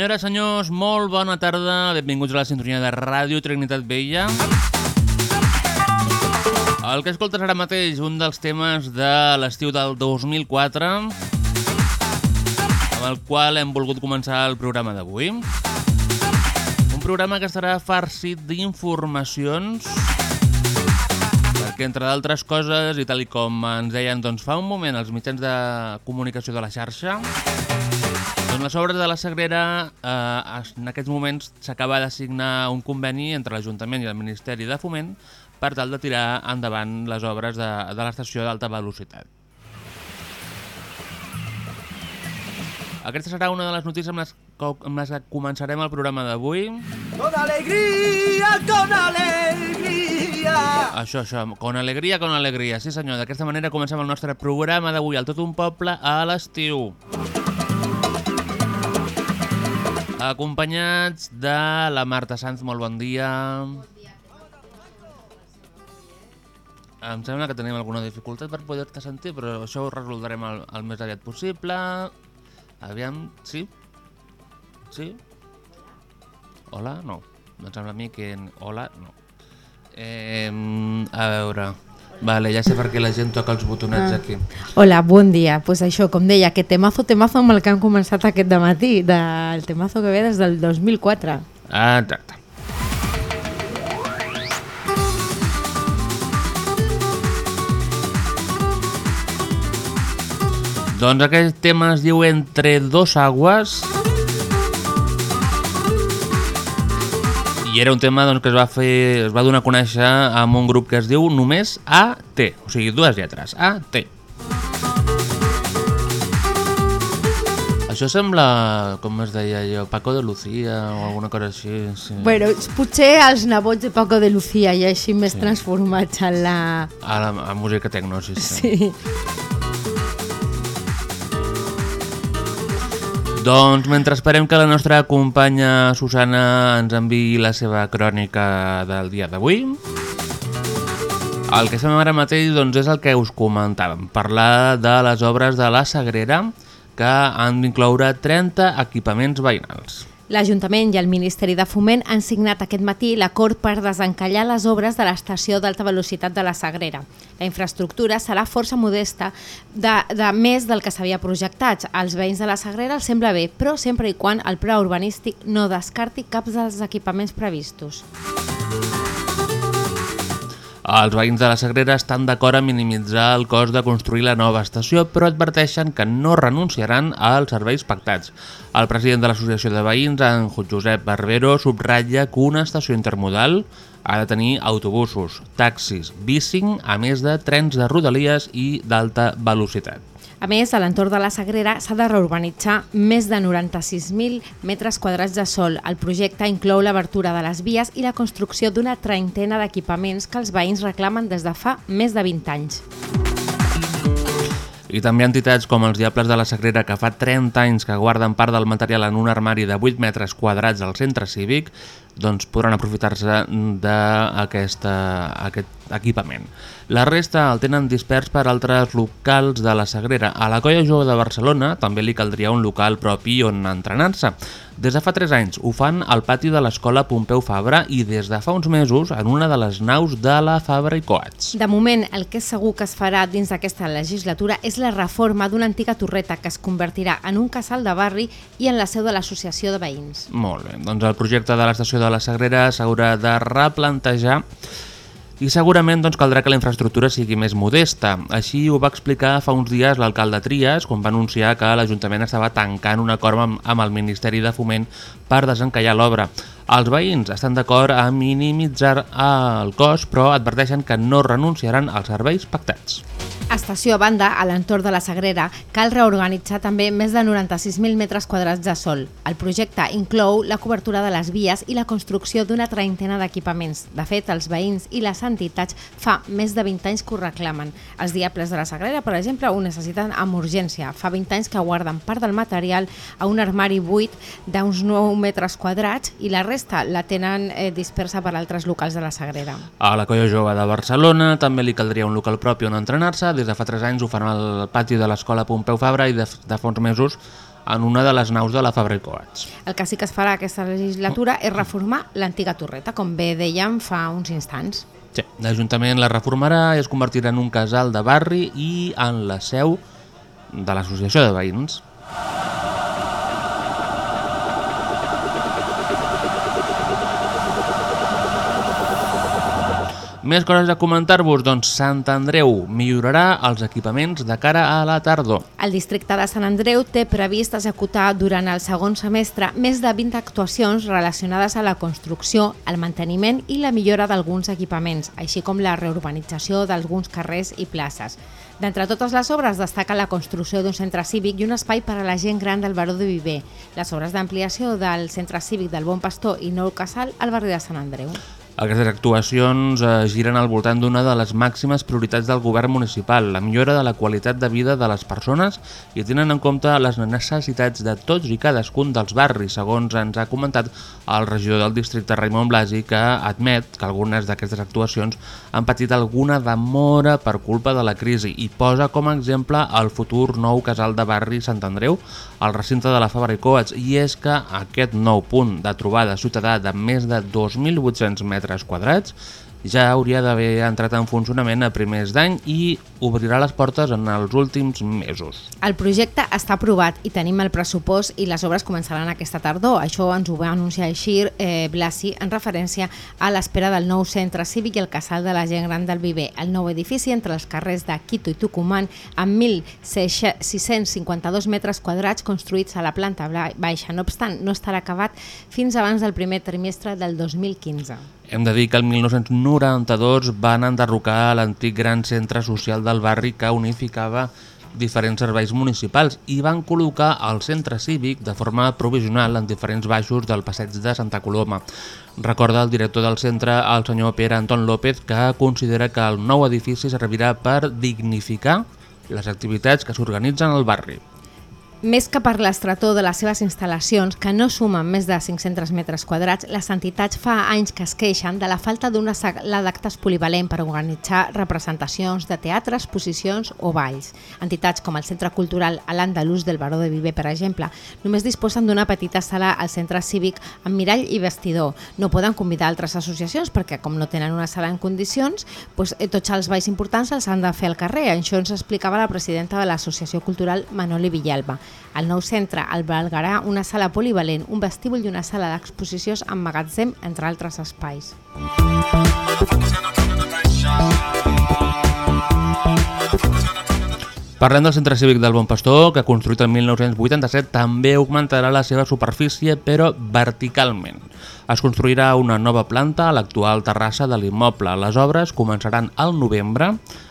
Senyores, senyors, molt bona tarda. Benvinguts a la sintonia de Ràdio Trinitat Vella. El que escoltes ara mateix, un dels temes de l'estiu del 2004, amb el qual hem volgut començar el programa d'avui. Un programa que estarà farcit d'informacions, perquè entre d'altres coses, i tal i com ens deien doncs, fa un moment els mitjans de comunicació de la xarxa, doncs les obres de la Sagrera, eh, en aquests moments s'acaba de signar un conveni entre l'Ajuntament i el Ministeri de Foment per tal de tirar endavant les obres de, de l'estació d'alta velocitat. Aquesta serà una de les notícies amb les, que- amb les que començarem el programa d'avui. Con alegría, con alegría. Això, això, con alegria, con alegria. Sí senyor, d'aquesta manera comencem el nostre programa d'avui, al Tot un Poble a l'estiu. Acompanyats de la Marta Sanz, molt bon dia. Em sembla que tenim alguna dificultat per poder-te sentir, però això ho resoldrem el, el més aviat possible. Aviam, sí? Sí? Hola? No. Em sembla a mi que... Hola? No. Eh, a veure... Vale, ja sé per què la gent toca els botonets aquí. Hola, bon dia. Pues això, com deia, que temazo, temazo amb el que han començat aquest matí, del temazo que ve des del 2004. Ah, exacte. Doncs aquest tema es diu Entre dos aguas i era un tema doncs, que es va fer es va donar a conèixer amb un grup que es diu només AT, o sigui, dues lletres, AT. Això sembla, com es deia jo, Paco de Lucía o alguna cosa així. Sí. Bueno, potser els nebots de Paco de Lucía i així més sí. transformats en la... A la a música tecno, sí, sí. Sí. Doncs mentre esperem que la nostra companya Susana ens enviï la seva crònica del dia d'avui, el que fem ara mateix doncs, és el que us comentàvem, parlar de les obres de la Sagrera que han d'incloure 30 equipaments veïnals. L'Ajuntament i el Ministeri de Foment han signat aquest matí l'acord per desencallar les obres de l'estació d'alta velocitat de la Sagrera. La infraestructura serà força modesta, de, de més del que s'havia projectat. Als veïns de la Sagrera els sembla bé, però sempre i quan el pla urbanístic no descarti cap dels equipaments previstos. Els veïns de la Sagrera estan d'acord a minimitzar el cost de construir la nova estació, però adverteixen que no renunciaran als serveis pactats. El president de l'Associació de Veïns, en Josep Barbero, subratlla que una estació intermodal ha de tenir autobusos, taxis, bicing, a més de trens de rodalies i d'alta velocitat. A més, a l'entorn de la Sagrera s'ha de reurbanitzar més de 96.000 metres quadrats de sol. El projecte inclou l'obertura de les vies i la construcció d'una treintena d'equipaments que els veïns reclamen des de fa més de 20 anys. I també entitats com els Diables de la Sagrera, que fa 30 anys que guarden part del material en un armari de 8 metres quadrats al centre cívic, doncs podran aprofitar-se d'aquest equipament. La resta el tenen dispers per altres locals de la Sagrera. A la Colla Jove de Barcelona també li caldria un local propi on entrenar-se. Des de fa 3 anys ho fan al pati de l'escola Pompeu Fabra i des de fa uns mesos en una de les naus de la Fabra i Coats. De moment, el que segur que es farà dins d'aquesta legislatura és la reforma d'una antiga torreta que es convertirà en un casal de barri i en la seu de l'associació de veïns. Molt bé, doncs el projecte de l'estació de la Sagrera s'haurà de replantejar i segurament doncs, caldrà que la infraestructura sigui més modesta. Així ho va explicar fa uns dies l'alcalde Trias quan va anunciar que l'Ajuntament estava tancant un acord amb, amb el Ministeri de Foment per desencallar l'obra. Els veïns estan d'acord a minimitzar el cost, però adverteixen que no renunciaran als serveis pactats. Estació a banda, a l'entorn de la Sagrera, cal reorganitzar també més de 96.000 metres quadrats de sol. El projecte inclou la cobertura de les vies i la construcció d'una treintena d'equipaments. De fet, els veïns i les entitats fa més de 20 anys que ho reclamen. Els Diables de la Sagrera, per exemple, ho necessiten amb urgència. Fa 20 anys que guarden part del material a un armari buit d'uns 9 metres quadrats i la resta la tenen eh, dispersa per altres locals de la Sagrera. A la Colla Jove de Barcelona també li caldria un local propi on entrenar-se, des de fa 3 anys ho fan al pati de l'escola Pompeu Fabra i de, de fa uns mesos en una de les naus de la Fabra i Coats. El que sí que es farà aquesta legislatura és reformar l'antiga torreta, com bé dèiem fa uns instants. Sí, l'Ajuntament la reformarà i es convertirà en un casal de barri i en la seu de l'Associació de Veïns. Més coses a comentar-vos, doncs Sant Andreu millorarà els equipaments de cara a la tardor. El districte de Sant Andreu té previst executar durant el segon semestre més de 20 actuacions relacionades a la construcció, el manteniment i la millora d'alguns equipaments, així com la reurbanització d'alguns carrers i places. D'entre totes les obres destaca la construcció d'un centre cívic i un espai per a la gent gran del Baró de Viver, les obres d'ampliació del centre cívic del Bon Pastor i Nou Casal al barri de Sant Andreu. Aquestes actuacions eh, giren al voltant d'una de les màximes prioritats del govern municipal, la millora de la qualitat de vida de les persones i tenen en compte les necessitats de tots i cadascun dels barris, segons ens ha comentat el regidor del districte Raimon Blasi, que admet que algunes d'aquestes actuacions han patit alguna demora per culpa de la crisi i posa com a exemple el futur nou casal de barri Sant Andreu al recinte de la Fabra i Coats i és que aquest nou punt de trobada ciutadà de més de 2.800 metres quadrats, ja hauria d'haver entrat en funcionament a primers d'any i obrirà les portes en els últims mesos. El projecte està aprovat i tenim el pressupost i les obres començaran aquesta tardor. Això ens ho va anunciar així eh, Blasi en referència a l'espera del nou centre cívic i el casal de la gent gran del Viver. El nou edifici entre els carrers de Quito i Tucumán amb 1.652 metres quadrats construïts a la planta baixa. No obstant, no estarà acabat fins abans del primer trimestre del 2015. Hem de dir que el 1992 van enderrocar l'antic gran centre social del barri que unificava diferents serveis municipals i van col·locar el centre cívic de forma provisional en diferents baixos del passeig de Santa Coloma. Recorda el director del centre, el senyor Pere Anton López, que considera que el nou edifici servirà per dignificar les activitats que s'organitzen al barri. Més que per l'estretor de les seves instal·lacions, que no sumen més de 500 metres quadrats, les entitats fa anys que es queixen de la falta d'una sala d'actes polivalent per organitzar representacions de teatre, exposicions o balls. Entitats com el Centre Cultural Al-Andalús del Baró de Viver, per exemple, només disposen d'una petita sala al centre cívic amb mirall i vestidor. No poden convidar altres associacions perquè, com no tenen una sala en condicions, doncs, tots els balls importants els han de fer al carrer. Això ens explicava la presidenta de l'Associació Cultural Manoli Villalba. El nou centre albergarà una sala polivalent, un vestíbul i una sala d'exposicions amb magatzem, entre altres espais. Parlem del centre cívic del Bon Pastor, que construït el 1987 també augmentarà la seva superfície, però verticalment. Es construirà una nova planta a l'actual terrassa de l'immoble. Les obres començaran al novembre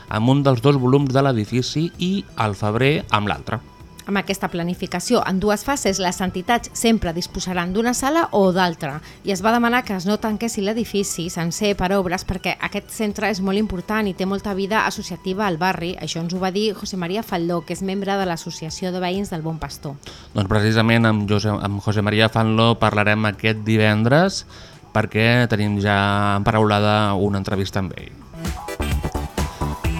amb un dels dos volums de l'edifici i al febrer amb l'altre. Amb aquesta planificació en dues fases, les entitats sempre disposaran d'una sala o d'altra i es va demanar que es no tanquessi l'edifici sencer per obres perquè aquest centre és molt important i té molta vida associativa al barri. Això ens ho va dir José María Faldó, que és membre de l'Associació de Veïns del Bon Pastor. Doncs precisament amb José, amb José María Fanlo parlarem aquest divendres perquè tenim ja emparaulada una entrevista amb ell.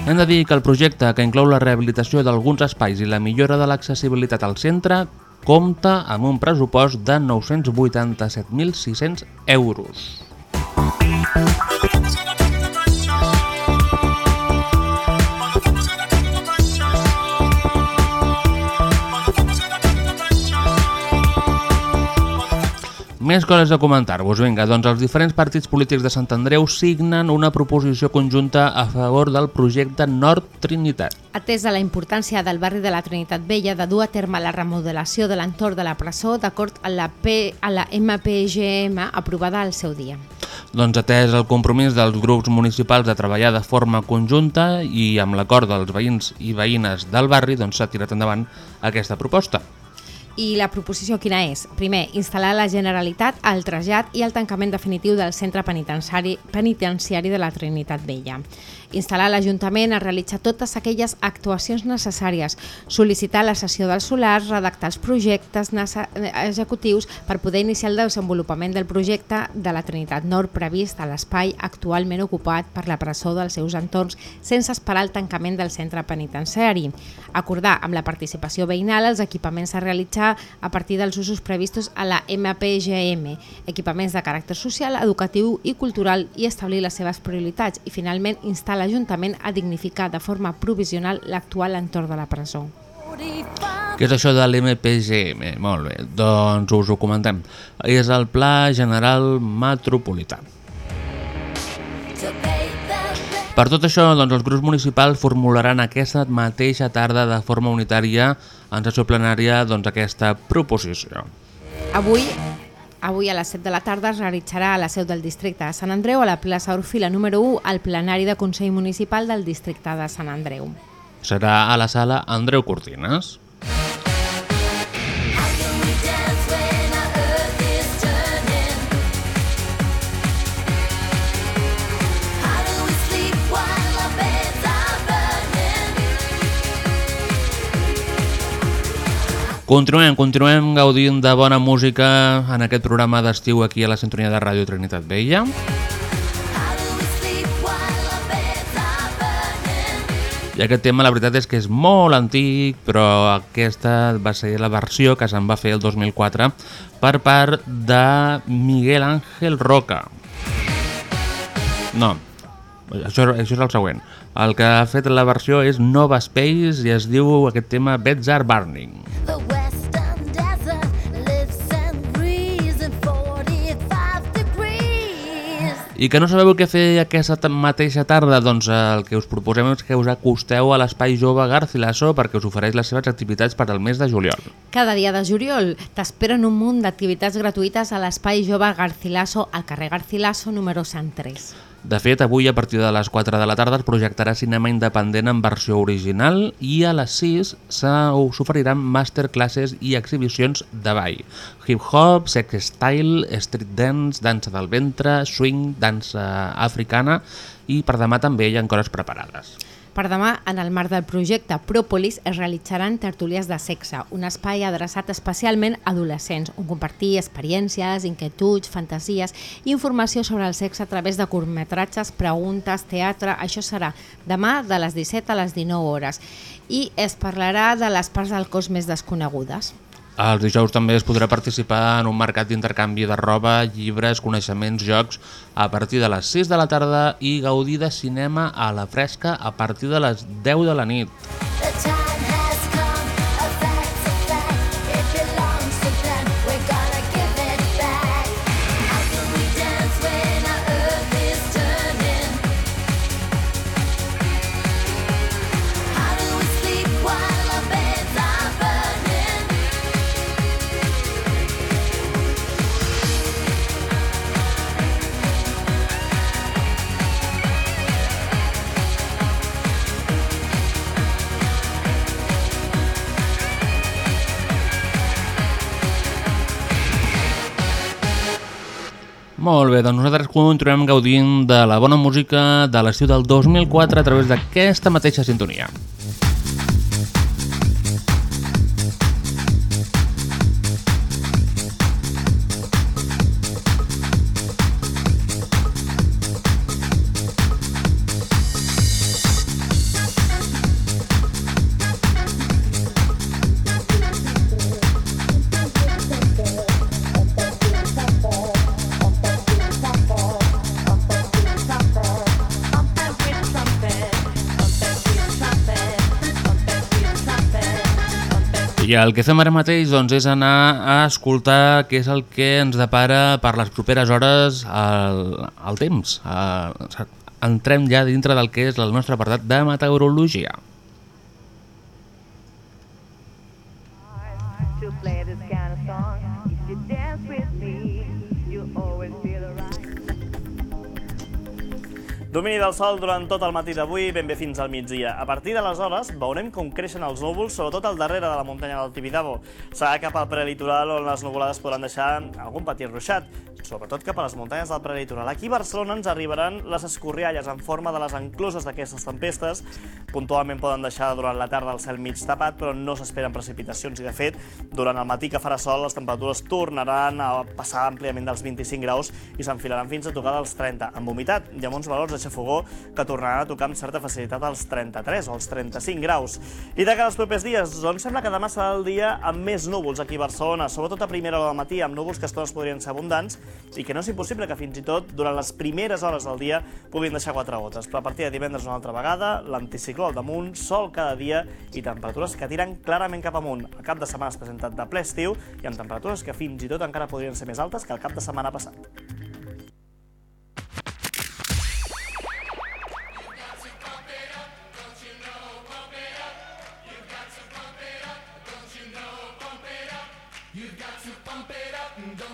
Hem de dir que el projecte, que inclou la rehabilitació d'alguns espais i la millora de l'accessibilitat al centre, compta amb un pressupost de 987.600 euros. Més coses a comentar-vos. Vinga, doncs els diferents partits polítics de Sant Andreu signen una proposició conjunta a favor del projecte Nord Trinitat. Atesa la importància del barri de la Trinitat Vella de dur a terme la remodelació de l'entorn de la presó d'acord a la, P, a la MPGM aprovada al seu dia. Doncs atès el compromís dels grups municipals de treballar de forma conjunta i amb l'acord dels veïns i veïnes del barri, doncs s'ha tirat endavant aquesta proposta. I la proposició quina és? Primer, instal·lar la Generalitat el trasllat i el tancament definitiu del centre penitenciari, penitenciari de la Trinitat Vella. Instal·lar l'Ajuntament a realitzar totes aquelles actuacions necessàries, sol·licitar la sessió del solar, redactar els projectes executius per poder iniciar el desenvolupament del projecte de la Trinitat Nord previst a l'espai actualment ocupat per la presó dels seus entorns sense esperar el tancament del centre penitenciari. Acordar amb la participació veïnal els equipaments a realitzar a partir dels usos previstos a la MPGM, equipaments de caràcter social, educatiu i cultural i establir les seves prioritats i finalment instal·lar l'Ajuntament a dignificar de forma provisional l'actual entorn de la presó. Què és això de l'MPGM? Molt bé, doncs us ho comentem. És el Pla General Metropolità. Per tot això, doncs, els grups municipals formularan aquesta mateixa tarda de forma unitària en sessió plenària doncs, aquesta proposició. Avui Avui a les 7 de la tarda es realitzarà a la seu del districte de Sant Andreu, a la plaça Orfila número 1, al plenari de Consell Municipal del districte de Sant Andreu. Serà a la sala Andreu Cortines. Continuem, continuem gaudint de bona música en aquest programa d'estiu aquí a la sintonia de Ràdio Trinitat Vella. I aquest tema la veritat és que és molt antic, però aquesta va ser la versió que se'n va fer el 2004 per part de Miguel Ángel Roca. No, això, això és el següent. El que ha fet la versió és Nova Space i es diu aquest tema Beds are Burning. I que no sabeu què fer aquesta mateixa tarda? Doncs el que us proposem és que us acosteu a l'Espai Jove Garcilaso perquè us ofereix les seves activitats per al mes de juliol. Cada dia de juliol t'esperen un munt d'activitats gratuïtes a l'Espai Jove Garcilaso al carrer Garcilaso número 103. De fet, avui a partir de les 4 de la tarda es projectarà cinema independent en versió original i a les 6 s'oferiran masterclasses i exhibicions de ball. Hip-hop, sex style, street dance, dansa del ventre, swing, dansa africana i per demà també hi ha coses preparades. Per demà, en el marc del projecte Propolis, es realitzaran tertúlies de sexe, un espai adreçat especialment a adolescents, on compartir experiències, inquietuds, fantasies i informació sobre el sexe a través de curtmetratges, preguntes, teatre... Això serà demà de les 17 a les 19 hores i es parlarà de les parts del cos més desconegudes. Els dijous també es podrà participar en un mercat d'intercanvi de roba, llibres, coneixements, jocs a partir de les 6 de la tarda i gaudir de cinema a la fresca a partir de les 10 de la nit. Molt bé, doncs nosaltres continuem gaudint de la bona música de l'estiu del 2004 a través d'aquesta mateixa sintonia. I el que fem ara mateix doncs, és anar a escoltar què és el que ens depara per les properes hores el, el temps. Uh, entrem ja dintre del que és el nostre apartat de meteorologia. Domini del sol durant tot el matí d'avui, ben bé fins al migdia. A partir d'aleshores veurem com creixen els núvols, sobretot al darrere de la muntanya del Tibidabo. Serà cap al prelitoral on les nuvolades podran deixar algun petit ruixat, sobretot cap a les muntanyes del prelitoral. Aquí a Barcelona ens arribaran les escorrialles en forma de les encloses d'aquestes tempestes. Puntualment poden deixar durant la tarda el cel mig tapat, però no s'esperen precipitacions i, de fet, durant el matí que farà sol, les temperatures tornaran a passar àmpliament dels 25 graus i s'enfilaran fins a tocar dels 30, amb humitat i amb uns valors xafogó que tornaran a tocar amb certa facilitat als 33 o als 35 graus. I de cara als propers dies, doncs sembla que demà serà el dia amb més núvols aquí a Barcelona, sobretot a primera hora del matí, amb núvols que estones podrien ser abundants i que no és impossible que fins i tot durant les primeres hores del dia puguin deixar quatre gotes. Però a partir de divendres una altra vegada, l'anticicló al damunt, sol cada dia i temperatures que tiren clarament cap amunt. El cap de setmana és presentat de ple estiu i amb temperatures que fins i tot encara podrien ser més altes que el cap de setmana passat.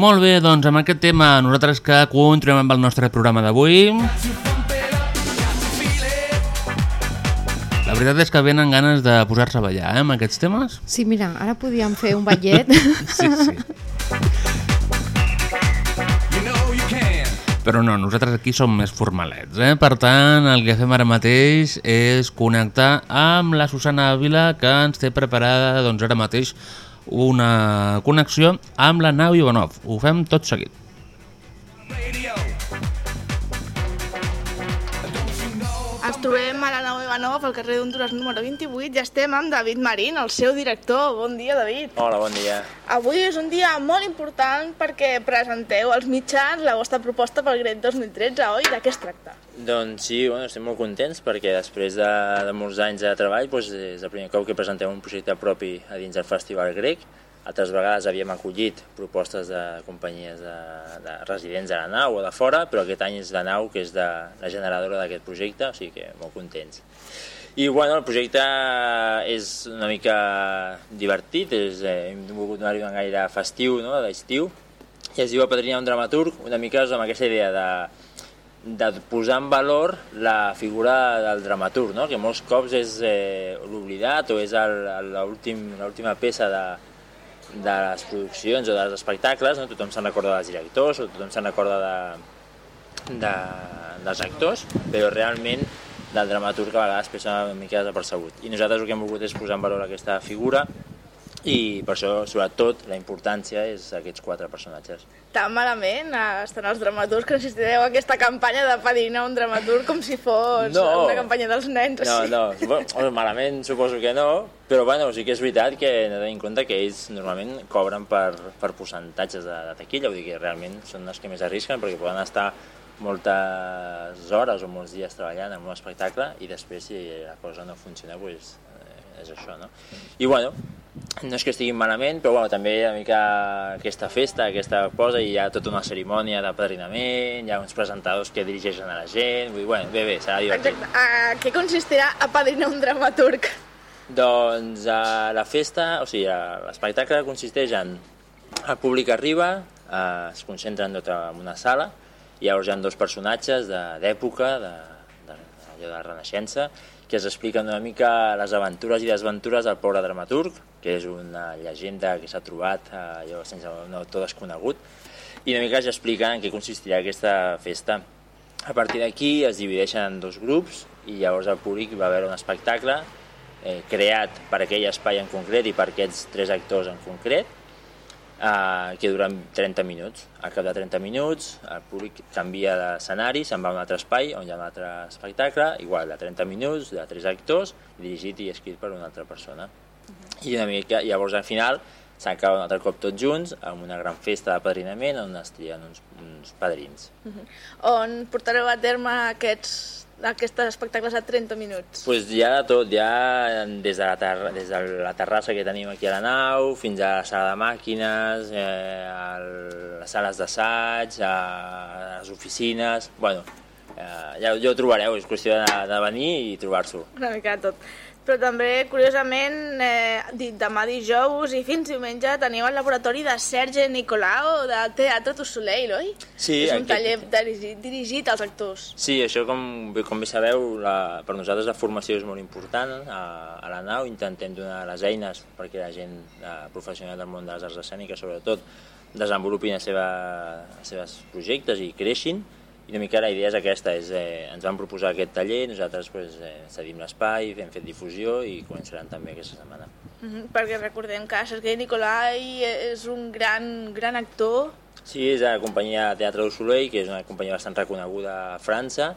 Molt bé, doncs amb aquest tema nosaltres que continuem amb el nostre programa d'avui. La veritat és que venen ganes de posar-se a ballar, eh, amb aquests temes. Sí, mira, ara podíem fer un ballet. Sí, sí. Però no, nosaltres aquí som més formalets, eh? Per tant, el que fem ara mateix és connectar amb la Susana Ávila, que ens té preparada, doncs, ara mateix una connexió amb la nau Ivanov. Ho fem tot seguit. Trobem a la nau Ivanov, al carrer d'Honduras número 28, i estem amb David Marín, el seu director. Bon dia, David. Hola, bon dia. Avui és un dia molt important perquè presenteu als mitjans la vostra proposta pel Gret 2013, oi? De què es tracta? Doncs sí, bueno, estem molt contents perquè després de, de molts anys de treball doncs és el primer cop que presentem un projecte propi a dins del Festival Grec. Altres vegades havíem acollit propostes de companyies de, de residents de la nau o de fora, però aquest any és la nau que és de, la generadora d'aquest projecte, o sigui que molt contents. I bueno, el projecte és una mica divertit, és, eh, hem volgut donar-hi un gaire festiu, no?, d'estiu, i es diu Apadrinar un dramaturg, una mica amb aquesta idea de, de posar en valor la figura del dramaturg, no? que molts cops és eh, l'oblidat o és l'última peça de, de les produccions o dels espectacles, no? tothom se'n recorda dels directors o tothom se'n recorda de, de, dels actors, però realment del dramaturg a vegades passa una mica desapercebut. I nosaltres el que hem volgut és posar en valor aquesta figura i per això, sobretot, la importància és aquests quatre personatges. Tan malament eh, estan els dramaturgs que necessiteu aquesta campanya de padrinar un dramaturg com si fos No. una campanya dels nens. No, sí. no, bueno, malament suposo que no, però bueno, sí que és veritat que hem de tenir en compte que ells normalment cobren per, per percentatges de, de taquilla, vull dir que realment són els que més arrisquen perquè poden estar moltes hores o molts dies treballant en un espectacle i després si la cosa no funciona doncs, eh, és això, no? I bueno, no és que estiguin malament, però bueno, també una mica aquesta festa, aquesta cosa, i hi ha tota una cerimònia de padrinament, hi ha uns presentadors que dirigeixen a la gent, vull dir, bueno, bé, bé, serà divertit. Exacte. A què consistirà apadrinar un dramaturg? Doncs a la festa, o sigui, l'espectacle consisteix en el públic arriba, eh, es concentra en tota una sala, i llavors hi ha dos personatges de- d'època, de, de, allò de la Renaixença, que es expliquen una mica les aventures i desventures del pobre dramaturg, que és una llegenda que s'ha trobat eh, allò sense un autor desconegut, i una mica es explica en què consistirà aquesta festa. A partir d'aquí es divideixen en dos grups i llavors el públic va veure un espectacle eh, creat per aquell espai en concret i per aquests tres actors en concret eh, que duren 30 minuts. Al cap de 30 minuts el públic canvia d'escenari, se'n va a un altre espai on hi ha un altre espectacle, igual de 30 minuts, de tres actors, dirigit i escrit per una altra persona. I una mica, llavors al final s'acaba un altre cop tots junts amb una gran festa de padrinament on es trien uns, uns padrins. Mhm. On portareu a terme aquests, aquests espectacles a 30 minuts? pues hi ha de tot, ha des de, la ter des de la terrassa que tenim aquí a la nau fins a la sala de màquines, eh, el, les sales d'assaig, a les oficines... Bueno, eh, ja, ja ho trobareu, és qüestió de, de venir i trobar-s'ho. Una mica tot. Però també, curiosament, eh, demà dijous i fins diumenge teniu el laboratori de Serge Nicolau del Teatre du Soleil, oi? Sí, És un aquest- taller dirigit, dirigit als actors. Sí, això com, com bé sabeu, la, per nosaltres la formació és molt important a, a la nau, intentem donar les eines perquè la gent eh, professional del món de les arts escèniques, sobretot, desenvolupin els seva, els seus projectes i creixin, i una mica la idea és aquesta, és, eh, ens van proposar aquest taller, nosaltres pues, eh, cedim l'espai, hem fet difusió i començaran també aquesta setmana. Mhm, perquè recordem que Sergei Nicolai és un gran, gran actor Sí, és la companyia Teatre du Soleil, que és una companyia bastant reconeguda a França,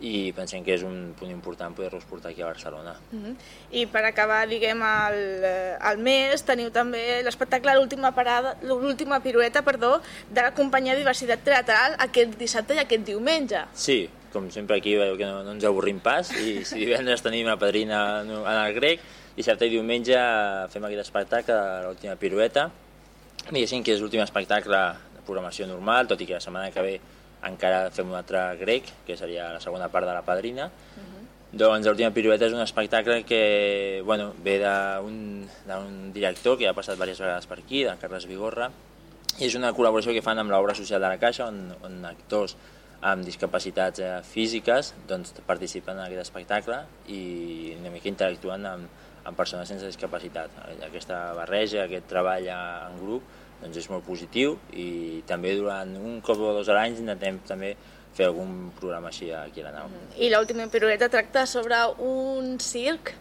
i pensem que és un punt important poder-los portar aquí a Barcelona. Mhm. I per acabar, diguem, el, eh, el mes, teniu també l'espectacle L'última parada, l'última pirueta, perdó, de la companyia Diversitat Teatral aquest dissabte i aquest diumenge. Sí, com sempre aquí veieu que no, no ens avorrim pas i si divendres tenim la padrina en el grec, dissabte i diumenge fem aquest espectacle, l'última pirueta. Diguéssim que és l'últim espectacle de programació normal, tot i que la setmana que ve encara fem un altre grec, que seria la segona part de la padrina. Doncs l'última pirueta és un espectacle que bueno, ve d'un director que ha passat diverses vegades per aquí, de Carles Vigorra, i és una col·laboració que fan amb l'obra social de la Caixa, on, on actors amb discapacitats eh, físiques doncs, participen en aquest espectacle i una mica interactuen amb, amb persones sense discapacitat. Aquesta barreja, aquest treball en grup, doncs és molt positiu i també durant un cop o dos a l'any intentem també fer algun programa així aquí a la nau. I l'última pirueta tracta sobre un circ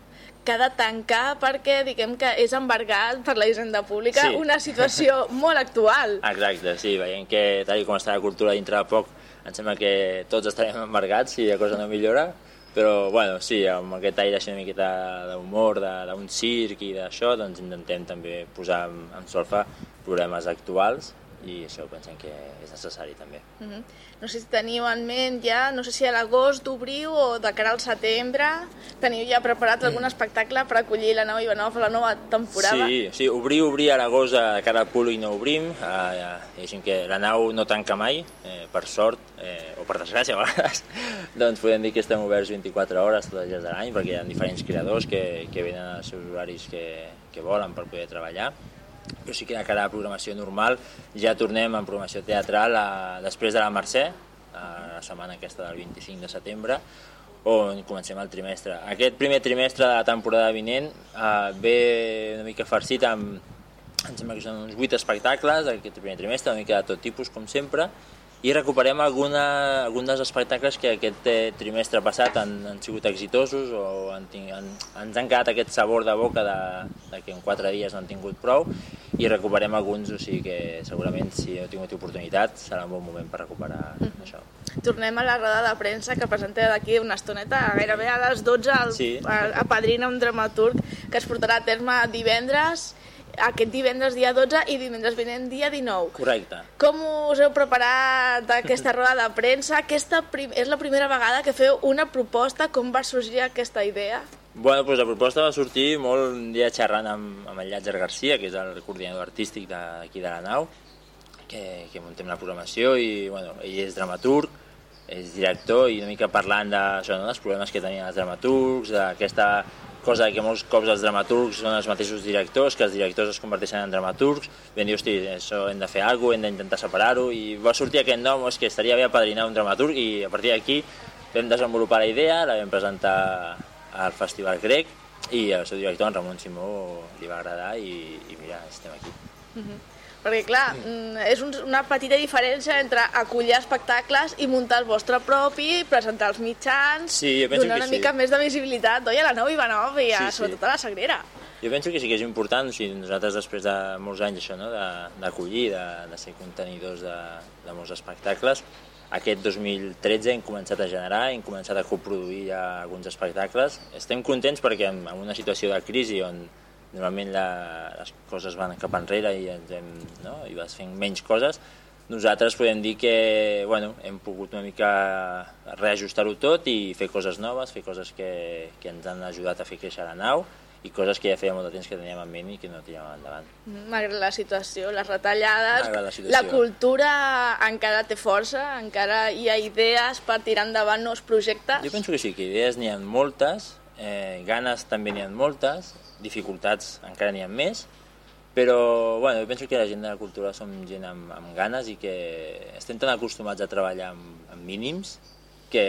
que ha de tancar perquè diguem que és embargat per la hisenda pública, Sí. una situació molt actual. Exacte, sí, veiem que tal com està la cultura dintre de poc, em sembla que tots estarem embargats si la cosa no millora, Però, bueno, sí, amb aquest aire així una miqueta d'humor, d'un circ i d'això, doncs intentem també posar en, en solfa problemes actuals i això pensem que és necessari també. Mhm. No sé si teniu en ment ja, no sé si a l'agost obriu o de cara al setembre, teniu ja preparat algun espectacle per acollir la nova Ivanov a la nova temporada? Sí, sí, obrir, obrir a l'agost a cara al públic no obrim, eh, diguéssim que la nau no tanca mai, eh, per sort, eh, o per desgràcia a vegades, doncs podem dir que estem oberts 24 hores tots els dies de l'any perquè hi ha diferents creadors que, que venen als seus horaris que, que volen per poder treballar però sí que la programació normal ja tornem en programació teatral a, després de la Mercè, a la setmana aquesta del 25 de setembre, on comencem el trimestre. Aquest primer trimestre de la temporada vinent eh, ve una mica farcit amb, em sembla que són uns 8 espectacles aquest primer trimestre, una mica de tot tipus, com sempre, i recuperem alguna, algun dels espectacles que aquest eh, trimestre passat han, han sigut exitosos o han, han, ens han quedat aquest sabor de boca de, de que en quatre dies no han tingut prou i recuperem alguns, o sigui que segurament si heu tingut oportunitat serà un bon moment per recuperar això. Tornem a la roda de premsa que presenta d'aquí una estoneta, gairebé a les 12, el, Sí. a, a Padrina, un dramaturg que es portarà a terme divendres, aquest divendres dia 12 i divendres vinent dia 19. Correcte. Com us heu preparat aquesta roda de premsa? Aquesta prim és la primera vegada que feu una proposta, com va sorgir aquesta idea? Bueno, doncs la proposta va sortir molt un dia xerrant amb, amb el Llàtzer Garcia, que és el coordinador artístic d'aquí de, la nau, que, que muntem la programació i bueno, ell és dramaturg, és director i una mica parlant de, això, no, dels problemes que tenien els dramaturgs, d'aquesta cosa que molts cops els dramaturgs són els mateixos directors, que els directors es converteixen en dramaturgs, vam dir, hosti, això hem de fer alguna cosa, hem d'intentar separar-ho, i va sortir aquest nom, és que estaria bé apadrinar un dramaturg, i a partir d'aquí vam desenvolupar la idea, la vam presentar al Festival Grec, i al seu director, en Ramon Simó, li va agradar, i, i mira, estem aquí. Perquè, clar, mm, és un, una petita diferència entre acollir espectacles i muntar el vostre propi, presentar els mitjans, Sí, donar una sí. mica més de visibilitat oi, a la nau Ivanov i a, Sí, sí. sobretot a la Sagrera. Jo penso que sí que és important, o sigui, nosaltres després de molts anys això, no? de- d'acollir, de, de, ser contenidors de, de molts espectacles, aquest 2013 hem començat a generar, hem començat a coproduir ja alguns espectacles. Estem contents perquè en, en una situació de crisi on normalment la, les coses van cap enrere i, ens hem, no? i vas fent menys coses, nosaltres podem dir que bueno, hem pogut una mica reajustar-ho tot i fer coses noves, fer coses que, que ens han ajudat a fer créixer la nau i coses que ja feia molt de temps que teníem en ment i que no tiràvem endavant. Malgrat la situació, les retallades, la situació. la cultura encara té força, encara hi ha idees per tirar endavant nous projectes. Jo penso que sí, que idees n'hi ha moltes, eh, ganes també n'hi ha moltes, dificultats encara n'hi ha més, però bueno, jo penso que la gent de la cultura som gent amb, amb ganes i que estem tan acostumats a treballar amb, amb mínims que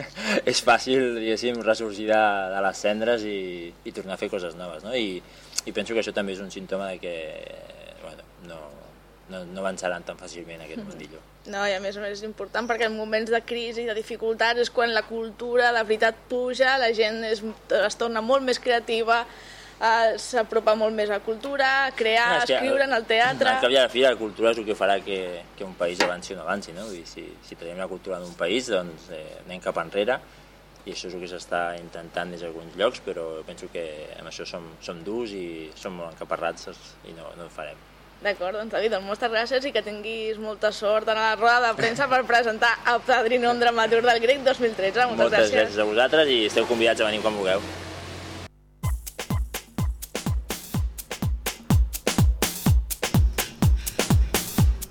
és fàcil, diguéssim, ressorgir de, de les cendres i, i tornar a fer coses noves, no? I, I penso que això també és un símptoma de que bueno, no, no, no avançaran tan fàcilment aquest mundillo. No, i a més a més és important perquè en moments de crisi, de dificultats, és quan la cultura, la veritat, puja, la gent es, es torna molt més creativa, eh, s'apropa molt més a la cultura, a crear, No, que escriure en el teatre... Al cap i a la fi, la cultura és el que farà que, que un país avanci o no avanci, no? Vull dir, si, si tenim la cultura d'un país, doncs eh, anem cap enrere, i això és el que s'està intentant des d'alguns llocs, però penso que en això som, som durs i som molt encaparrats i no, no ho farem. D'acord, doncs David, doncs moltes gràcies i que tinguis molta sort en la roda de premsa per presentar el Padrino un dramaturg del grec 2013. Moltes, Moltes gràcies a vosaltres i esteu convidats a venir quan vulgueu.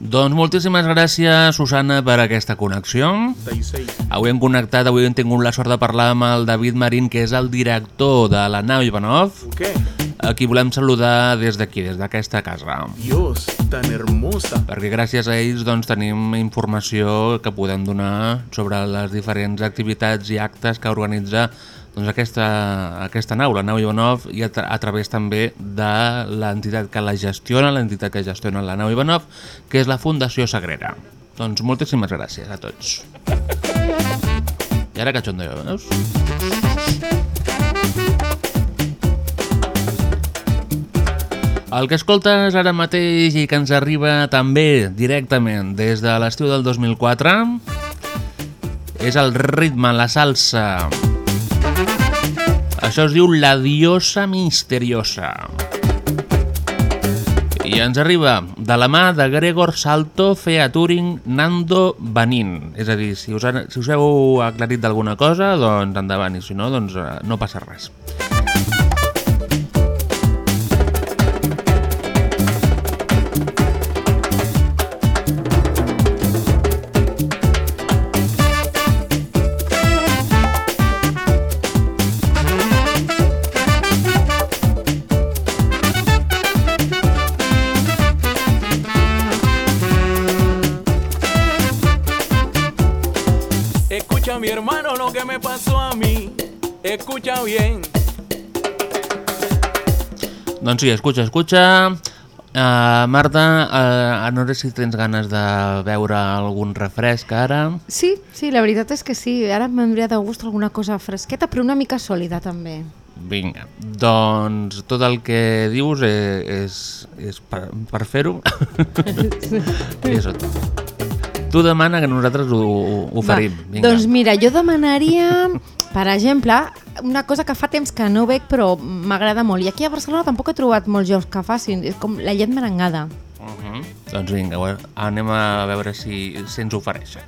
Doncs moltíssimes gràcies, Susana, per aquesta connexió. Avui hem connectat, avui hem tingut la sort de parlar amb el David Marín, que és el director de la nau Ivanov, ¿Qué? A qui volem saludar des d'aquí, des d'aquesta casa. Dios, tan hermosa. Perquè gràcies a ells doncs, tenim informació que podem donar sobre les diferents activitats i actes que organitza doncs, aquesta, aquesta nau, la nau Ivanov, i a, tra a través també de l'entitat que la gestiona, l'entitat que gestiona la nau Ivanov, que és la Fundació Sagrera. Doncs moltíssimes gràcies a tots. I ara cachondeo, veus? El que escoltes ara mateix i que ens arriba també directament des de l'estiu del 2004 És el ritme, la salsa. Això es diu La diosa misteriosa. I ens arriba de la mà de Gregor Salto featuring Nando Banin. És a dir, si us, si us heu aclarit d'alguna cosa, doncs endavant, i si no, doncs eh, no passa res. Escucha mi hermano lo que me pasó a mí. Escucha bien. Doncs sí, escucha, escucha. Uh, Marta, uh, no sé si tens ganes de beure algun refresc ara. Sí, sí, la veritat és que sí. Ara m'hauria de gust alguna cosa fresqueta, però una mica sòlida també. Vinga, doncs tot el que dius és, és, és per, per fer-ho. I això. Tu demana que nosaltres ho, ho oferim. Vinga. Doncs mira, jo demanaria, per exemple, una cosa que fa temps que no bec però m'agrada molt. I aquí a Barcelona tampoc he trobat molts jocs que facin, és com la llet merengada. Uh -huh. Doncs vinga, anem a veure si se'ns ofereix.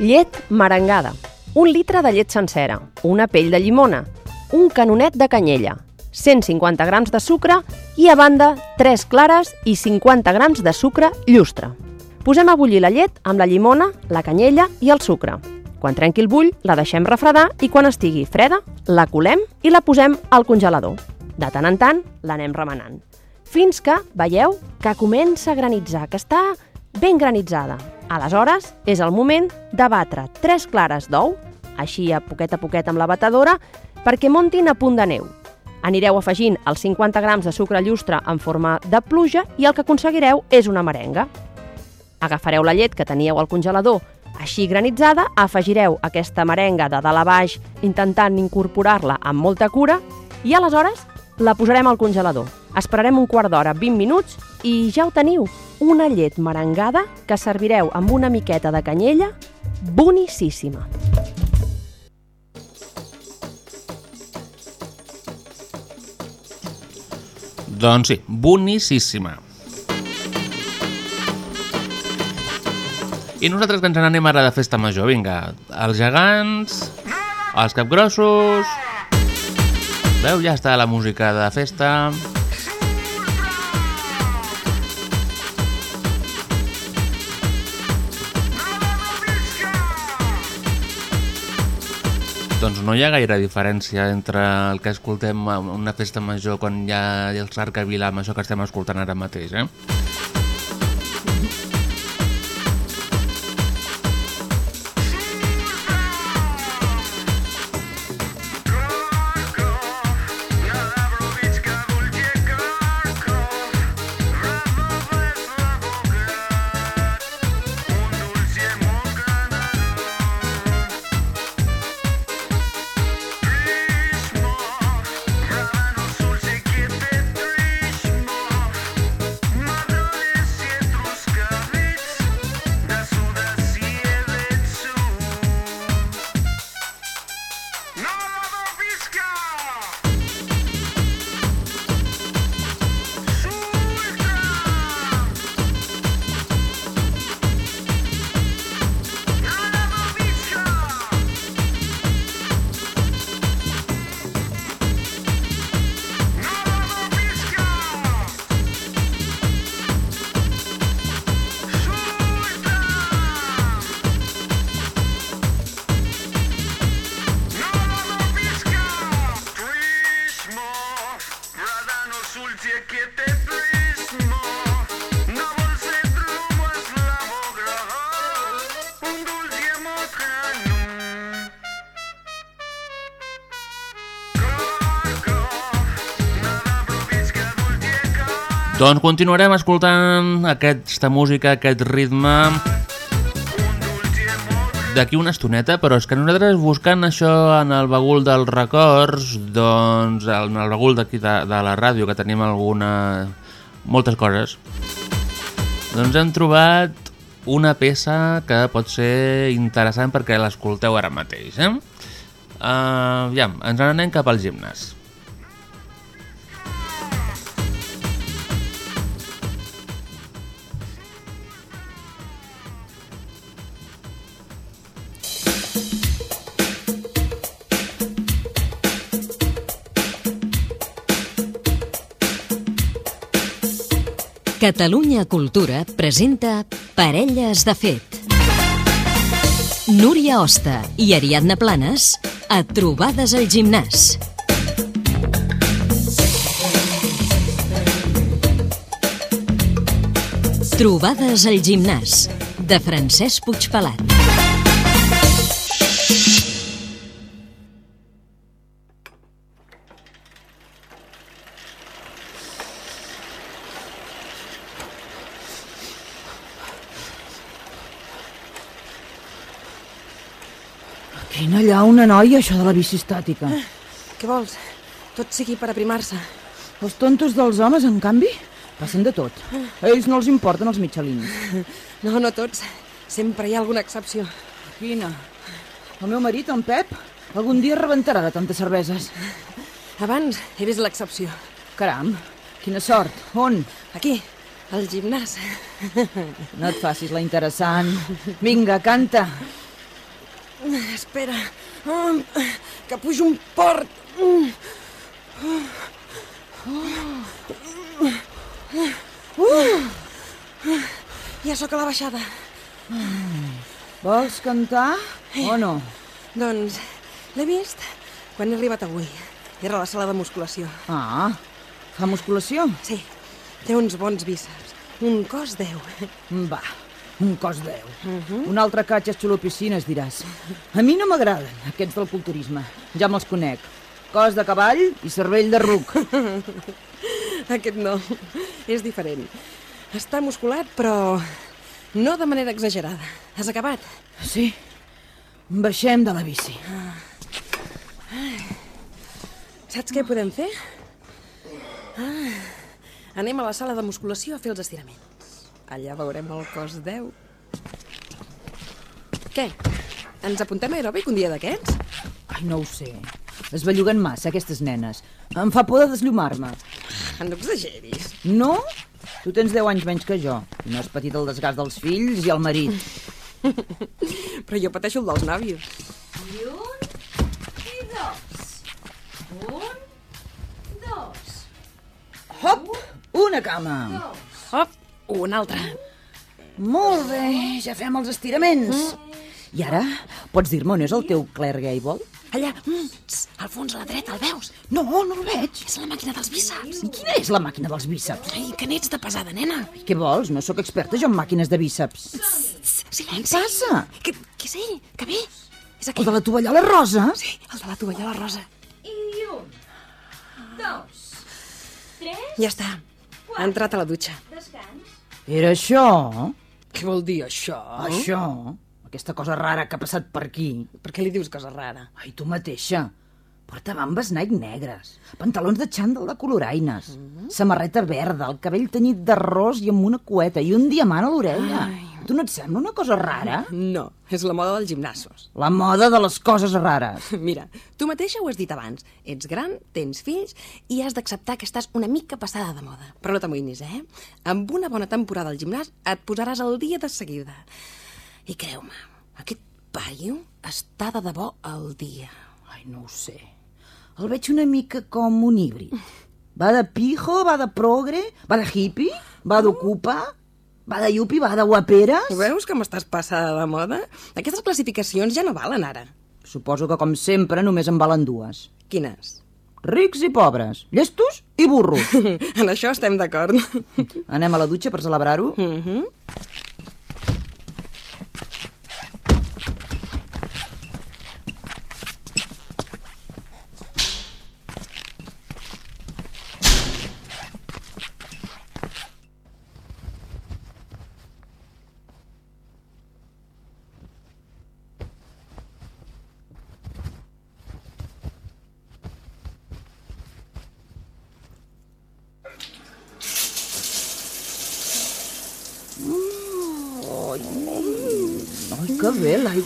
Llet merengada. Un litre de llet sencera, una pell de llimona, un canonet de canyella, 150 grams de sucre i, a banda, 3 clares i 50 grams de sucre llustre. Posem a bullir la llet amb la llimona, la canyella i el sucre. Quan trenqui el bull, la deixem refredar i quan estigui freda, la colem i la posem al congelador. De tant en tant, l'anem remenant. Fins que, veieu, que comença a granitzar, que està ben granitzada. Aleshores, és el moment de batre 3 clares d'ou, així a poquet a poquet amb la batedora, perquè montin a punt de neu. Anireu afegint els 50 grams de sucre llustre en forma de pluja i el que aconseguireu és una merenga. Agafareu la llet que teníeu al congelador així granitzada, afegireu aquesta merenga de dalt a baix intentant incorporar-la amb molta cura i aleshores la posarem al congelador. Esperarem un quart d'hora, 20 minuts i ja ho teniu, una llet merengada que servireu amb una miqueta de canyella bonicíssima. Doncs sí, bonicíssima. I nosaltres que ens n'anem ara de festa major, vinga. Els gegants, els capgrossos... Veu, ja està la música de festa. Doncs no hi ha gaire diferència entre el que escoltem una festa major quan hi ha el Cercavila amb això que estem escoltant ara mateix, eh? Doncs continuarem escoltant aquesta música, aquest ritme d'aquí una estoneta, però és que nosaltres buscant això en el bagul dels records, doncs en el bagul d'aquí de, de la ràdio, que tenim alguna... moltes coses, doncs hem trobat una peça que pot ser interessant perquè l'escolteu ara mateix. Eh? Uh, ja, ens n'anem cap al gimnàs. Catalunya Cultura presenta Parelles de fet. Núria Hosta i Ariadna Planes a Trobades al gimnàs. Trobades al gimnàs, de Francesc Puigpelat. Quina llauna, noia, això de la bici estàtica. Què vols? Tot sigui per aprimar-se. Els tontos dels homes, en canvi, passen de tot. A ells no els importen els mitjalins. No, no tots. Sempre hi ha alguna excepció. Quina? El meu marit, en Pep, algun dia rebentarà de tantes cerveses. Abans he vist l'excepció. Caram, quina sort. On? Aquí, al gimnàs. No et facis la interessant. Vinga, canta. Espera, um, que pujo un port. Mm. Uh. Ja sóc a la baixada. Vols cantar o no? Doncs l'he vist quan he arribat avui. Era a la sala de musculació. Ah, fa musculació? Sí, té uns bons bíceps. Un cos 10. Va, un cos 10. Uh -huh. Un altre catxes xulopicines, diràs. A mi no m'agraden, aquests del culturisme. Ja me'ls conec. Cos de cavall i cervell de ruc. Aquest no, és diferent. Està musculat, però no de manera exagerada. Has acabat? Sí. Baixem de la bici. Saps què podem fer? Ah, anem a la sala de musculació a fer els estiraments. Allà veurem el cos 10. Què? Ens apuntem a aeròbic un dia d'aquests? Ai, no ho sé. Es belluguen massa, aquestes nenes. Em fa por de deslumar-me. No exageris. No? Tu tens 10 anys menys que jo. No has patit el desgast dels fills i el marit. Però jo pateixo el dels nòvios. I un, i dos. Un, dos. Hop! Una cama. Hop! Una altra. Molt bé, ja fem els estiraments. I ara, pots dir-me on és el teu Claire Gable? Allà, mm, tss, al fons a la dreta, el veus? No, no el veig. És la màquina dels bíceps. I quina és la màquina dels bíceps? Ai, que n'ets de pesada, nena. I què vols? No sóc experta jo en màquines de bíceps. Silenci. Què passa? Que, que és ell, que ve. És El aquell. de la tovallola rosa? Sí, el de la tovallola rosa. I un, dos, tres, Ja està. Ha entrat a la dutxa. descans. Era això? Què vol dir això? Això? Aquesta cosa rara que ha passat per aquí. Per què li dius cosa rara? Ai, tu mateixa. Porta bambes Nike negres, pantalons de xandall de coloraines, samarreta verda, el cabell tenyit d'arròs i amb una cueta i un diamant a l'orella. Tu no et sembla una cosa rara? No, és la moda dels gimnasos. La moda de les coses rares. Mira, tu mateixa ho has dit abans. Ets gran, tens fills i has d'acceptar que estàs una mica passada de moda. Però no t'amoïnis, eh? Amb una bona temporada al gimnàs et posaràs al dia de seguida. I creu-me, aquest paio està de debò al dia. Ai, no ho sé. El veig una mica com un híbrid. Va de pijo, va de progre, va de hippie, va d'ocupa, va de yupi, va de guaperes... Veus que m'estàs passada de moda? Aquestes classificacions ja no valen ara. Suposo que, com sempre, només en valen dues. Quines? Rics i pobres, llestos i burros. en això estem d'acord. Anem a la dutxa per celebrar-ho? Mm -hmm.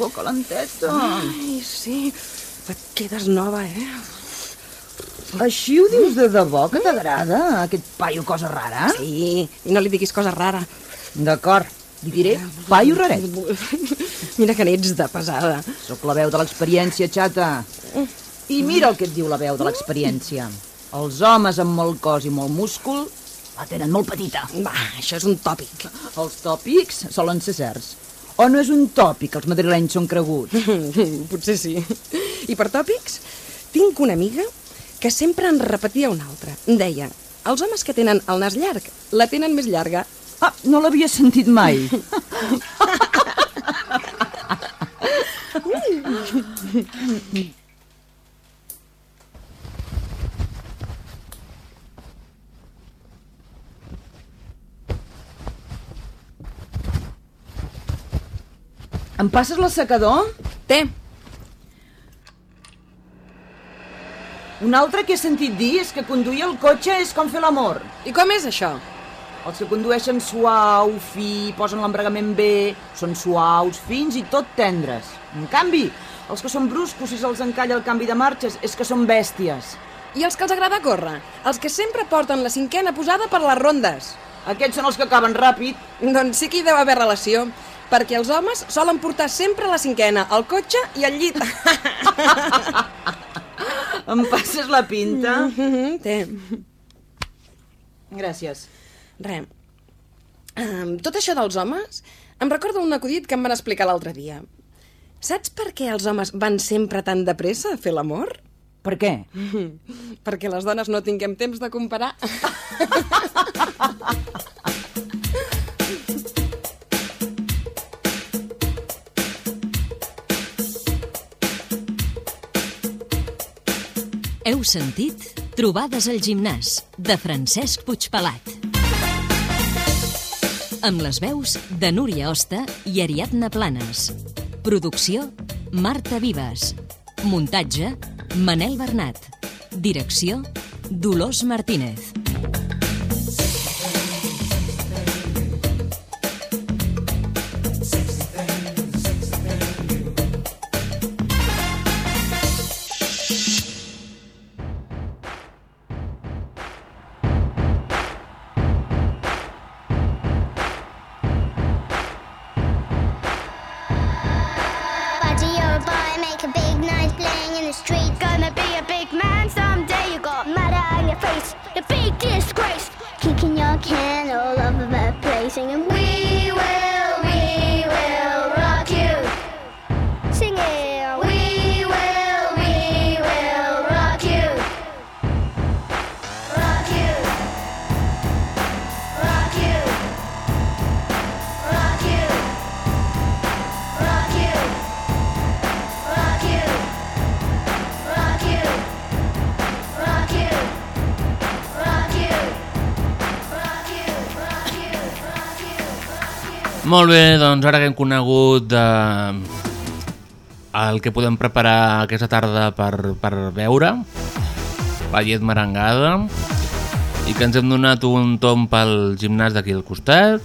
L'aigua calenteta. Ai, sí. Et quedes nova, eh? Així ho dius de debò, que t'agrada, aquest paio cosa rara? Sí, i no li diguis cosa rara. D'acord, li diré paio raret. Mira que n'ets de pesada. Sóc la veu de l'experiència, xata. I mira el que et diu la veu de l'experiència. Els homes amb molt cos i molt múscul la tenen molt petita. Va, això és un tòpic. Els tòpics solen ser certs. O no és un tòpic que els madrilenys són creguts? Potser sí. I per tòpics, tinc una amiga que sempre en repetia un altre. Deia, els homes que tenen el nas llarg la tenen més llarga. Ah, no l'havia sentit mai. Em passes l'assecador? Té. Un altre que he sentit dir és que conduir el cotxe és com fer l'amor. I com és això? Els que condueixen suau, fi, posen l'embregament bé, són suaus, fins i tot tendres. En canvi, els que són bruscos i se'ls encalla el canvi de marxes és que són bèsties. I els que els agrada córrer? Els que sempre porten la cinquena posada per les rondes. Aquests són els que acaben ràpid. Doncs sí que hi deu haver relació, perquè els homes solen portar sempre la cinquena, al cotxe i al llit. Em passes la pinta? Mm-hmm, Té. Gràcies. Re. Um, tot això dels homes em recorda un acudit que em van explicar l'altre dia. Saps per què els homes van sempre tan de pressa a fer l'amor? Per què? Perquè les dones no tinguem temps de comparar. Heu sentit Trobades al gimnàs, de Francesc Puigpelat. Amb les veus de Núria Osta i Ariadna Planes. Producció, Marta Vives. Muntatge, Manel Bernat. Direcció, Dolors Martínez. The street. Gonna be a big man Molt bé, doncs ara que hem conegut eh, el que podem preparar aquesta tarda per, per veure, la llet merengada, i que ens hem donat un tom pel gimnàs d'aquí al costat,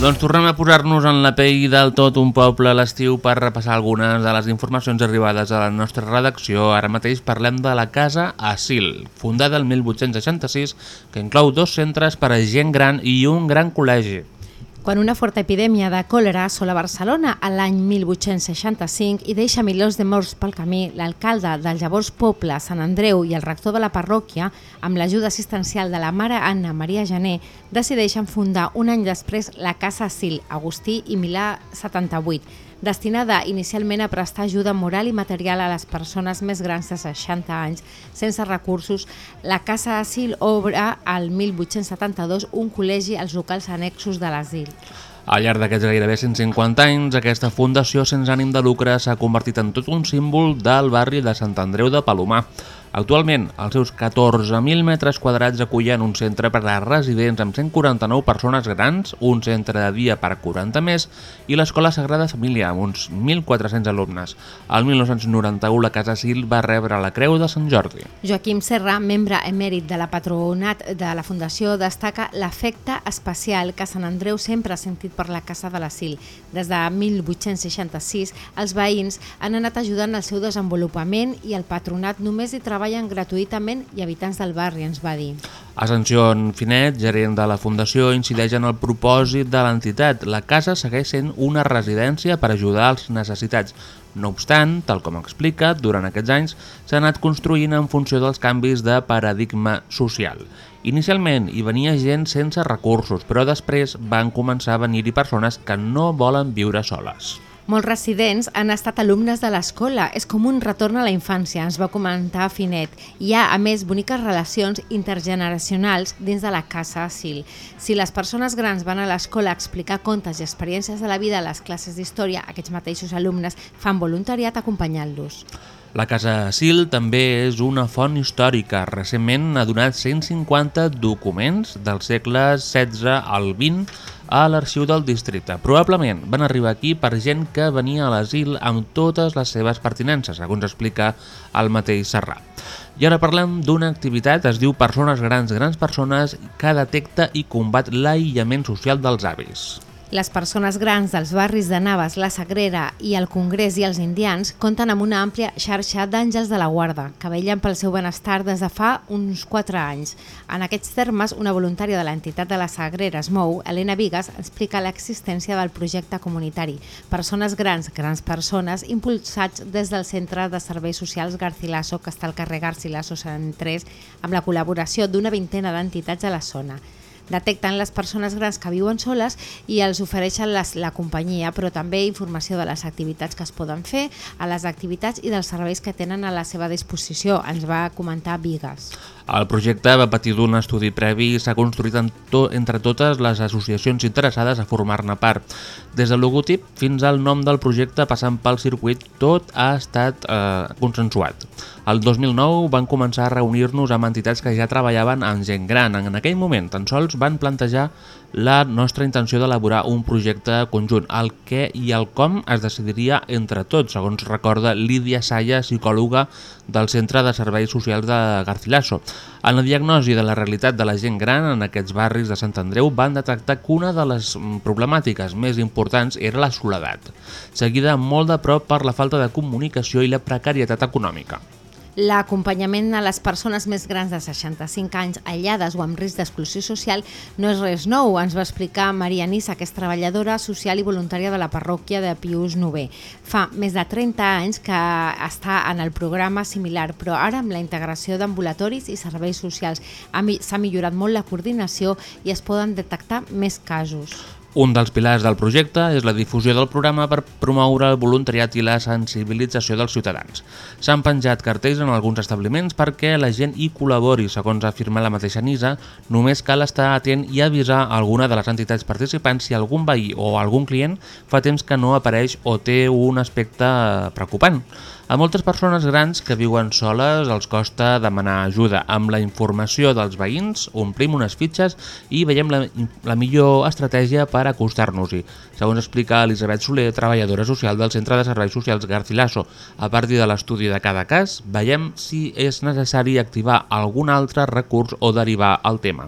Doncs tornem a posar-nos en la pell del tot un poble a l'estiu per repassar algunes de les informacions arribades a la nostra redacció. Ara mateix parlem de la Casa Asil, fundada el 1866, que inclou dos centres per a gent gran i un gran col·legi. Quan una forta epidèmia de còlera assola Barcelona a l'any 1865 i deixa milers de morts pel camí, l'alcalde del llavors poble Sant Andreu i el rector de la parròquia, amb l'ajuda assistencial de la mare Anna Maria Jané, decideixen fundar un any després la Casa Asil, Agustí i Milà 78, destinada inicialment a prestar ajuda moral i material a les persones més grans de 60 anys sense recursos. La Casa Asil obre al 1872 un col·legi als locals annexos de l'asil. Al llarg d'aquests gairebé 150 anys, aquesta fundació sense ànim de lucre s'ha convertit en tot un símbol del barri de Sant Andreu de Palomar. Actualment, els seus 14.000 metres quadrats acullen un centre per a residents amb 149 persones grans, un centre de dia per 40 més i l'Escola Sagrada Família amb uns 1.400 alumnes. Al 1991 la Casa Sil va rebre la Creu de Sant Jordi. Joaquim Serra, membre emèrit de la patronat de la Fundació, destaca l'efecte especial que Sant Andreu sempre ha sentit per la Casa de l'Asil. Des de 1866, els veïns han anat ajudant al seu desenvolupament i el patronat només hi treballen gratuïtament i habitants del barri, ens va dir. Ascensión Finet, gerent de la Fundació, incideix en el propòsit de l'entitat. La casa segueix sent una residència per ajudar als necessitats. No obstant, tal com explica, durant aquests anys s'ha anat construint en funció dels canvis de paradigma social. Inicialment hi venia gent sense recursos, però després van començar a venir-hi persones que no volen viure soles. Molts residents han estat alumnes de l'escola. És com un retorn a la infància, ens va comentar Finet. Hi ha, a més, boniques relacions intergeneracionals dins de la casa asil. Si les persones grans van a l'escola a explicar contes i experiències de la vida a les classes d'història, aquests mateixos alumnes fan voluntariat acompanyant-los. La Casa Asil també és una font històrica. Recentment ha donat 150 documents del segle XVI al XX a l'arxiu del districte. Probablement van arribar aquí per gent que venia a l'asil amb totes les seves pertinences, segons explica el mateix Serrà. I ara parlem d'una activitat, es diu Persones Grans, Grans Persones, que detecta i combat l'aïllament social dels avis. Les persones grans dels barris de Navas, la Sagrera i el Congrés i els indians compten amb una àmplia xarxa d'àngels de la guarda que vetllen pel seu benestar des de fa uns 4 anys. En aquests termes, una voluntària de l'entitat de la Sagrera es mou, Helena Vigas, explica l'existència del projecte comunitari Persones grans, grans persones, impulsats des del Centre de Serveis Socials Garcilaso, que està al carrer Garcilaso 103, amb la col·laboració d'una vintena d'entitats a la zona detecten les persones grans que viuen soles i els ofereixen les, la companyia, però també informació de les activitats que es poden fer, a les activitats i dels serveis que tenen a la seva disposició, ens va comentar Vigas. El projecte va patir d'un estudi previ i s'ha construït en to, entre totes les associacions interessades a formar-ne part. Des del logotip fins al nom del projecte passant pel circuit, tot ha estat eh, consensuat. El 2009 van començar a reunir-nos amb entitats que ja treballaven amb gent gran. En aquell moment tan sols van plantejar la nostra intenció d'elaborar un projecte conjunt. El què i el com es decidiria entre tots, segons recorda Lídia Saya, psicòloga del Centre de Serveis Socials de Garcilaso. En la diagnosi de la realitat de la gent gran en aquests barris de Sant Andreu van detectar que una de les problemàtiques més importants era la soledat, seguida molt de prop per la falta de comunicació i la precarietat econòmica. L'acompanyament a les persones més grans de 65 anys aïllades o amb risc d'exclusió social no és res nou, ens va explicar Maria Nissa, que és treballadora social i voluntària de la parròquia de Pius IX. Fa més de 30 anys que està en el programa similar, però ara amb la integració d'ambulatoris i serveis socials s'ha millorat molt la coordinació i es poden detectar més casos. Un dels pilars del projecte és la difusió del programa per promoure el voluntariat i la sensibilització dels ciutadans. S'han penjat cartells en alguns establiments perquè la gent hi col·labori, segons afirma la mateixa Nisa, només cal estar atent i avisar alguna de les entitats participants si algun veí o algun client fa temps que no apareix o té un aspecte preocupant. A moltes persones grans que viuen soles els costa demanar ajuda. Amb la informació dels veïns omplim unes fitxes i veiem la, la millor estratègia per acostar-nos-hi. Segons explica Elisabet Soler, treballadora social del Centre de Serveis Socials Garcilaso. A partir de l'estudi de cada cas, veiem si és necessari activar algun altre recurs o derivar el tema.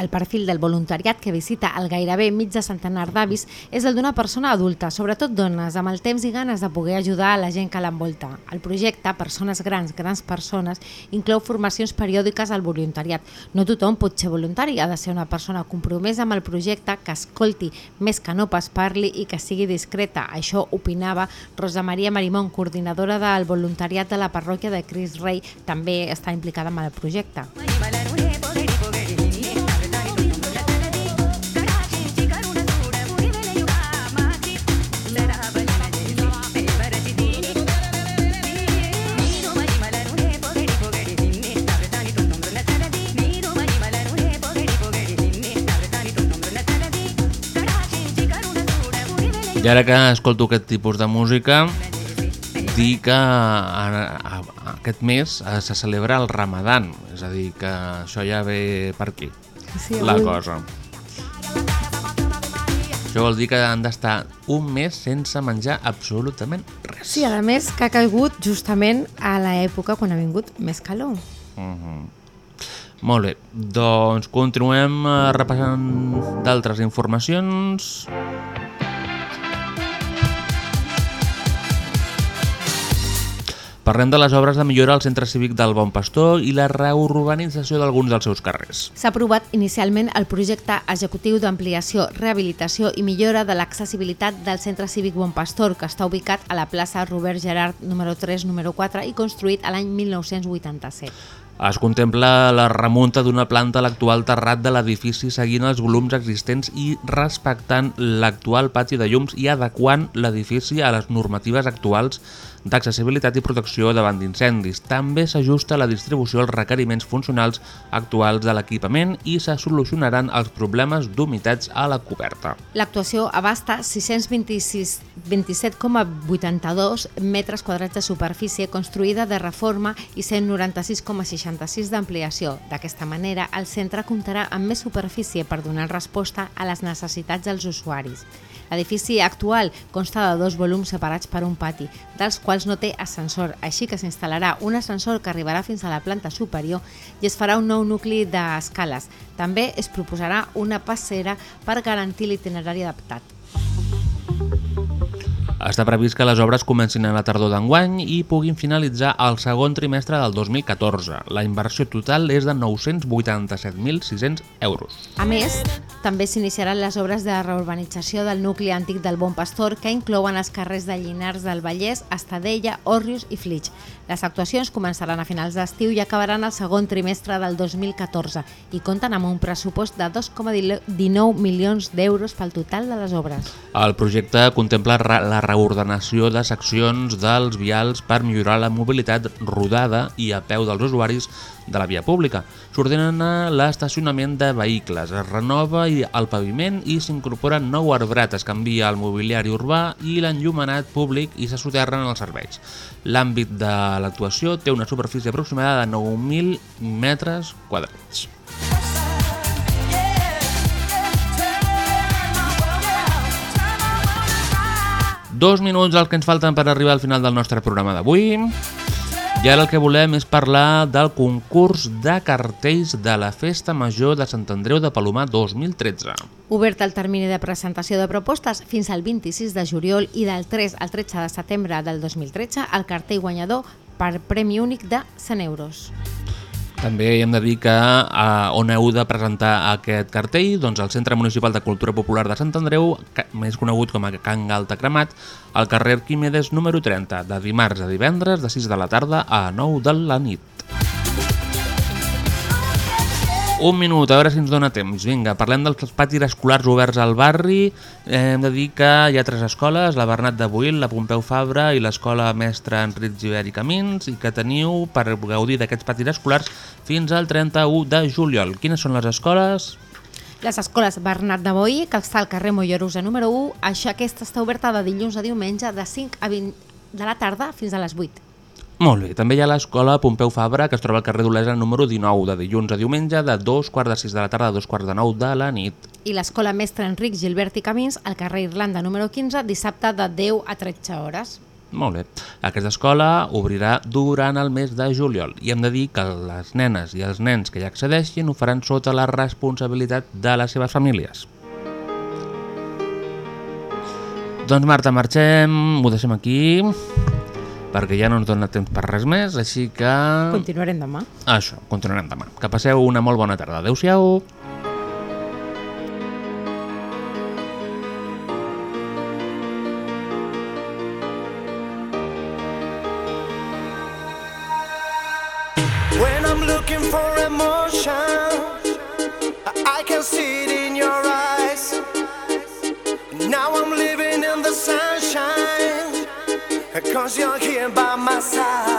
El perfil del voluntariat que visita el gairebé mig de centenar d'avis és el d'una persona adulta, sobretot dones, amb el temps i ganes de poder ajudar a la gent que l'envolta. El projecte Persones Grans, Grans Persones inclou formacions periòdiques al voluntariat. No tothom pot ser voluntari, ha de ser una persona compromesa amb el projecte, que escolti més que no pas parli i que sigui discreta. Això opinava Rosa Maria Marimón, coordinadora del voluntariat de la parròquia de Cris Rei, també està implicada amb el projecte. I ara que escolto aquest tipus de música, dir que a, aquest mes eh, se celebra el Ramadan, és a dir, que això ja ve per aquí, Sí, la avui- cosa. Això vol dir que han d'estar un mes sense menjar absolutament res. Sí, a més que ha caigut justament a l'època quan ha vingut més calor. Mhm. Molt bé, doncs continuem eh, repassant d'altres informacions. Parlem de les obres de millora al centre cívic del Bon Pastor i la reurbanització d'alguns dels seus carrers. S'ha aprovat inicialment el projecte executiu d'ampliació, rehabilitació i millora de l'accessibilitat del Centre Cívic Bon Pastor, que està ubicat a la plaça Robert Gerard número 3, número 4 i construït a l'any 1987. Es contempla la remunta d'una planta a l'actual terrat de l'edifici seguint els volums existents i respectant l'actual pati de llums i adequant l'edifici a les normatives actuals d'accessibilitat i protecció davant d'incendis. També s'ajusta la distribució als requeriments funcionals actuals de l'equipament i se solucionaran els problemes d'humitats a la coberta. L'actuació abasta 626 27,82 metres quadrats de superfície construïda de reforma i 196,66 d'ampliació. D'aquesta manera, el centre comptarà amb més superfície per donar resposta a les necessitats dels usuaris. L'edifici actual consta de dos volums separats per un pati, dels quals no té ascensor, així que s'instal·larà un ascensor que arribarà fins a la planta superior i es farà un nou nucli d'escales. També es proposarà una passera per garantir l'itinerari adaptat. Està previst que les obres comencin a la tardor d'enguany i puguin finalitzar al segon trimestre del 2014. La inversió total és de 987.600 euros. A més, també s'iniciaran les obres de reurbanització del nucli antic del Bon Pastor que inclouen els carrers de Llinars del Vallès, Estadella, Òrrius i Flix. Les actuacions començaran a finals d'estiu i acabaran al segon trimestre del 2014 i compten amb un pressupost de 2,19 milions d'euros pel total de les obres. El projecte contempla la reordenació de seccions dels vials per millorar la mobilitat rodada i a peu dels usuaris de la via pública. S'ordena l'estacionament de vehicles, es renova el paviment i s'incorpora nou arbrat, es canvia el mobiliari urbà i l'enllumenat públic i se soterren els serveis. L'àmbit de l'actuació té una superfície aproximada de 9.000 metres quadrats. Dos minuts els que ens falten per arribar al final del nostre programa d'avui. I ara el que volem és parlar del concurs de cartells de la Festa Major de Sant Andreu de Palomar 2013. Obert el termini de presentació de propostes fins al 26 de juliol i del 3 al 13 de setembre del 2013 el cartell guanyador per premi únic de 100 euros. També hem de dir que eh, on heu de presentar aquest cartell, doncs al Centre Municipal de Cultura Popular de Sant Andreu, més conegut com a Can Galta Cremat, al carrer Quimedes número 30, de dimarts a divendres de 6 de la tarda a 9 de la nit. Un minut, a veure si ens dona temps. Vinga, parlem dels patis escolars oberts al barri. Hem de dir que hi ha tres escoles, la Bernat de Buil, la Pompeu Fabra i l'escola Mestre Enric Givert i Camins, i que teniu per gaudir d'aquests patis escolars fins al 31 de juliol. Quines són les escoles? Les escoles Bernat de Boí, que està al carrer Mollerusa número 1, això aquesta està oberta de dilluns a diumenge de 5 a 20 de la tarda fins a les 8. Molt bé, també hi ha l'escola Pompeu Fabra, que es troba al carrer d'Olesa número 19, de dilluns a diumenge, de 2 quarts de 6 de la tarda a 2 quarts de 9 de la nit. I l'escola Mestre Enric Gilbert i Camins, al carrer Irlanda número 15, dissabte de 10 a 13 hores. Molt bé. Aquesta escola obrirà durant el mes de juliol i hem de dir que les nenes i els nens que hi accedeixin ho faran sota la responsabilitat de les seves famílies. Doncs Marta, marxem, ho deixem aquí, perquè ja no ens dona temps per res més, així que... Continuarem demà. Això, continuarem demà. Que passeu una molt bona tarda. Adéu-siau. Cause you're here by my side.